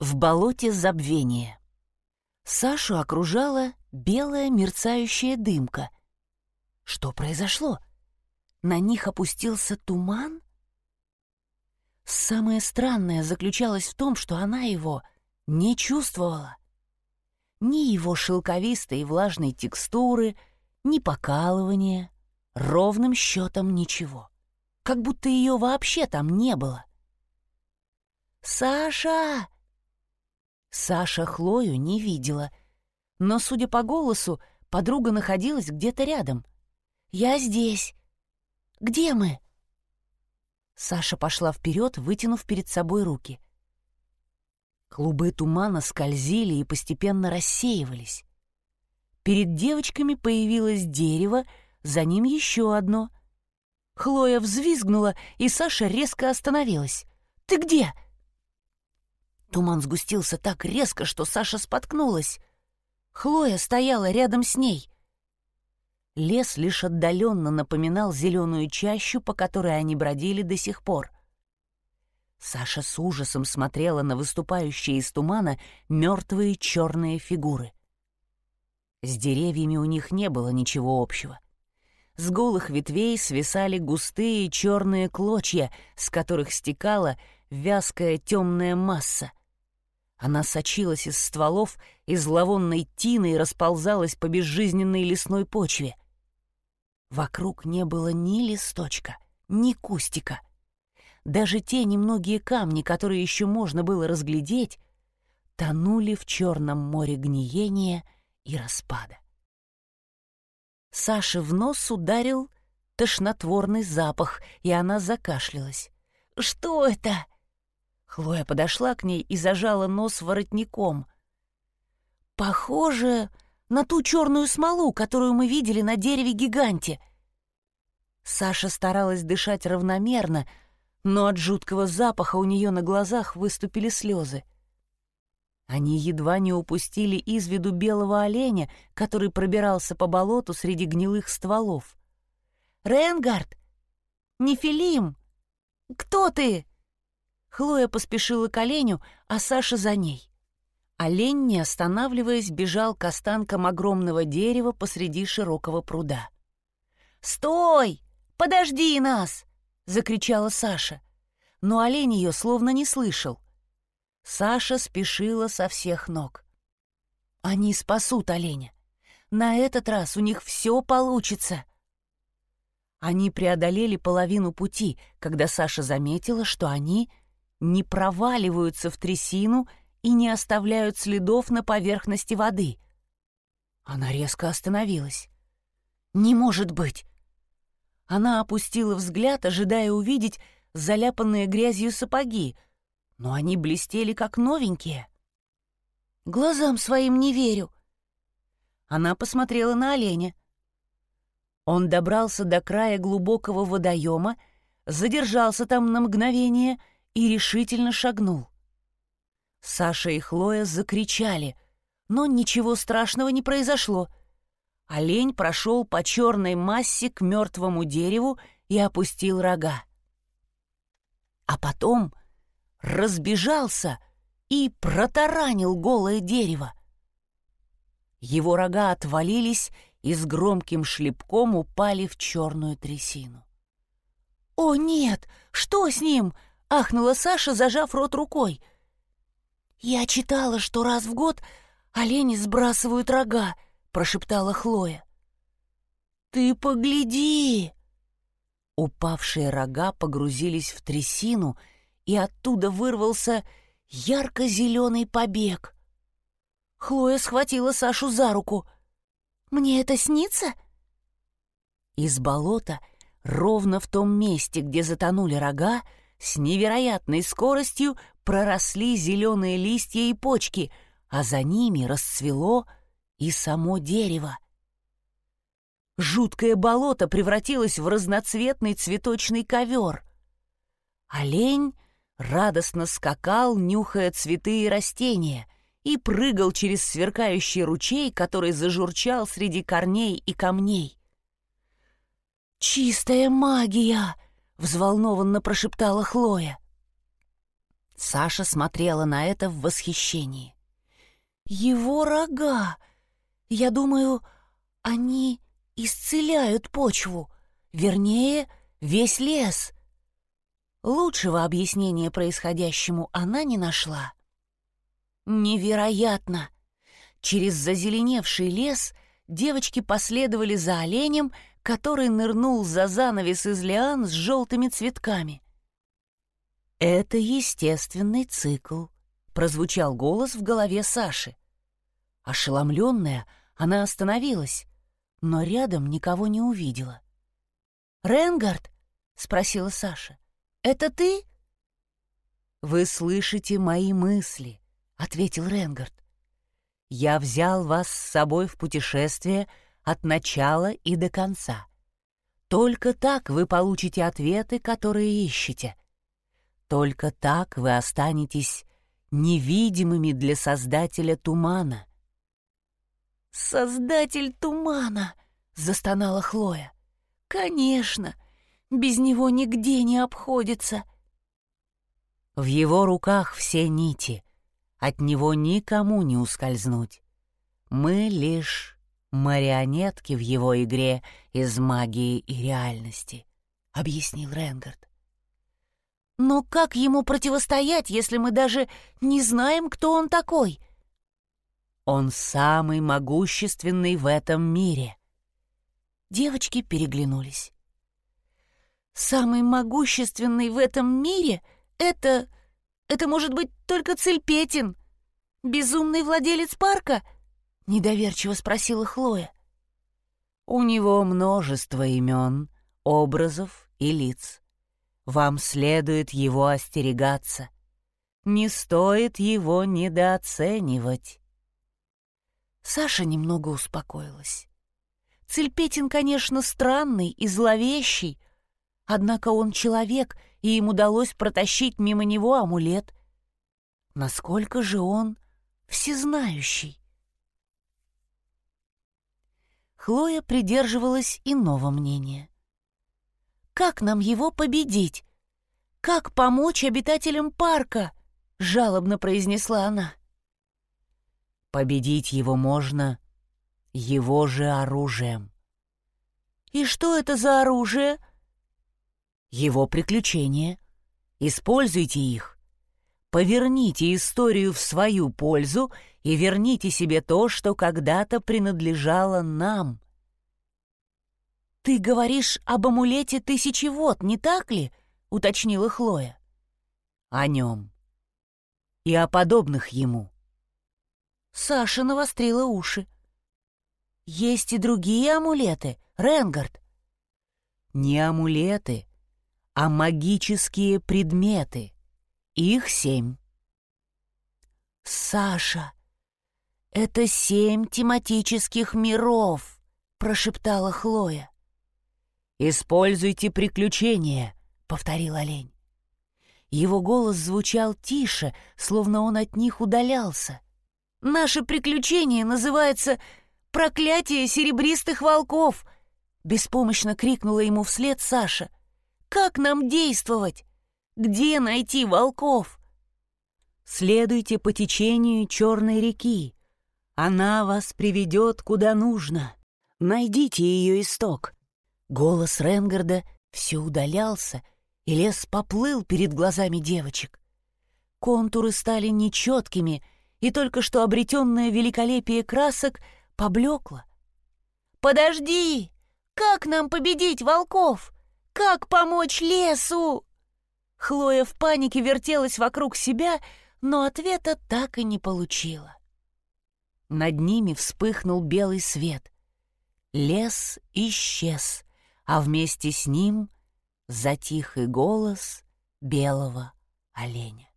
В болоте забвения. Сашу окружала белая мерцающая дымка. Что произошло? На них опустился туман? Самое странное заключалось в том, что она его не чувствовала. Ни его шелковистой и влажной текстуры, ни покалывания, ровным счетом ничего. Как будто ее вообще там не было. «Саша!» Саша Хлою не видела, но, судя по голосу, подруга находилась где-то рядом. «Я здесь. Где мы?» Саша пошла вперед, вытянув перед собой руки. Клубы тумана скользили и постепенно рассеивались. Перед девочками появилось дерево, за ним еще одно. Хлоя взвизгнула, и Саша резко остановилась. «Ты где?» Туман сгустился так резко, что Саша споткнулась. Хлоя стояла рядом с ней. Лес лишь отдаленно напоминал зеленую чащу, по которой они бродили до сих пор. Саша с ужасом смотрела на выступающие из тумана мертвые черные фигуры. С деревьями у них не было ничего общего. С голых ветвей свисали густые черные клочья, с которых стекала вязкая темная масса — она сочилась из стволов и зловонной тиной расползалась по безжизненной лесной почве. Вокруг не было ни листочка, ни кустика. Даже те немногие камни, которые еще можно было разглядеть, тонули в черном море гниения и распада. Саше в нос ударил тошнотворный запах, и она закашлялась. «Что это?» Хлоя подошла к ней и зажала нос воротником. «Похоже на ту черную смолу, которую мы видели на дереве-гиганте». Саша старалась дышать равномерно, но от жуткого запаха у нее на глазах выступили слезы. Они едва не упустили из виду белого оленя, который пробирался по болоту среди гнилых стволов. «Ренгард! Нефилим! Кто ты?» Хлоя поспешила к оленю, а Саша за ней. Олень, не останавливаясь, бежал к останкам огромного дерева посреди широкого пруда. «Стой! Подожди нас!» — закричала Саша. Но олень ее словно не слышал. Саша спешила со всех ног. Они спасут оленя. На этот раз у них все получится. Они преодолели половину пути, когда Саша заметила, что они не проваливаются в трясину и не оставляют следов на поверхности воды. Она резко остановилась. «Не может быть!» Она опустила взгляд, ожидая увидеть заляпанные грязью сапоги, но они блестели как новенькие. «Глазам своим не верю!» Она посмотрела на оленя. Он добрался до края глубокого водоема, задержался там на мгновение — и решительно шагнул. Саша и Хлоя закричали, но ничего страшного не произошло. Олень прошел по черной массе к мертвому дереву и опустил рога. А потом разбежался и протаранил голое дерево. Его рога отвалились и с громким шлепком упали в черную трясину. «О, нет! Что с ним?» — ахнула Саша, зажав рот рукой. «Я читала, что раз в год олени сбрасывают рога», — прошептала Хлоя. «Ты погляди!» Упавшие рога погрузились в трясину, и оттуда вырвался ярко-зеленый побег. Хлоя схватила Сашу за руку. «Мне это снится?» Из болота, ровно в том месте, где затонули рога, с невероятной скоростью проросли зеленые листья и почки, а за ними расцвело и само дерево. Жуткое болото превратилось в разноцветный цветочный ковер. Олень радостно скакал, нюхая цветы и растения, и прыгал через сверкающий ручей, который зажурчал среди корней и камней. «Чистая магия!» — взволнованно прошептала Хлоя. Саша смотрела на это в восхищении. «Его рога! Я думаю, они исцеляют почву, вернее, весь лес». Лучшего объяснения происходящему она не нашла. «Невероятно!» Через зазеленевший лес девочки последовали за оленем, который нырнул за занавес из лиан с желтыми цветками. «Это естественный цикл», — прозвучал голос в голове Саши. Ошеломленная, она остановилась, но рядом никого не увидела. «Ренгард?» — спросила Саша. «Это ты?» «Вы слышите мои мысли», — ответил Ренгард. «Я взял вас с собой в путешествие от начала и до конца. Только так вы получите ответы, которые ищете. Только так вы останетесь невидимыми для Создателя тумана. «Создатель тумана!» — застонала Хлоя. «Конечно! Без него нигде не обходится!» В его руках все нити, от него никому не ускользнуть. Мы лишь марионетки в его игре из магии и реальности, — объяснил Ренгард. Но как ему противостоять, если мы даже не знаем, кто он такой? Он самый могущественный в этом мире. Девочки переглянулись. Самый могущественный в этом мире — это... Это может быть только Цельпетин, безумный владелец парка? Недоверчиво спросила Хлоя. У него множество имен, образов и лиц. Вам следует его остерегаться. Не стоит его недооценивать. Саша немного успокоилась. Цельпетин, конечно, странный и зловещий, однако он человек, и им удалось протащить мимо него амулет. Насколько же он всезнающий? Хлоя придерживалась иного мнения. Как нам его победить? Как помочь обитателям парка? Жалобно произнесла она. Победить его можно его же оружием. И что это за оружие? Его приключения. Используйте их. Поверните историю в свою пользу и верните себе то, что когда-то принадлежало нам. «Ты говоришь об амулете тысячи вод, не так ли?» — уточнила Хлоя. «О нем. И о подобных ему». Саша навострила уши. «Есть и другие амулеты, Ренгард». «Не амулеты, а магические предметы. Их семь». «Саша, это семь тематических миров», — прошептала Хлоя. «Используйте приключения», — повторил олень. Его голос звучал тише, словно он от них удалялся. «Наше приключение называется «Проклятие серебристых волков», — беспомощно крикнула ему вслед Саша. «Как нам действовать? Где найти волков?» «Следуйте по течению Черной реки. Она вас приведет куда нужно. Найдите ее исток. Голос Ренгарда все удалялся, и лес поплыл перед глазами девочек. Контуры стали нечеткими, и только что обретенное великолепие красок поблекло. «Подожди! Как нам победить волков? Как помочь лесу?» Хлоя в панике вертелась вокруг себя, но ответа так и не получила. Над ними вспыхнул белый свет. Лес исчез, а вместе с ним затих и голос белого оленя.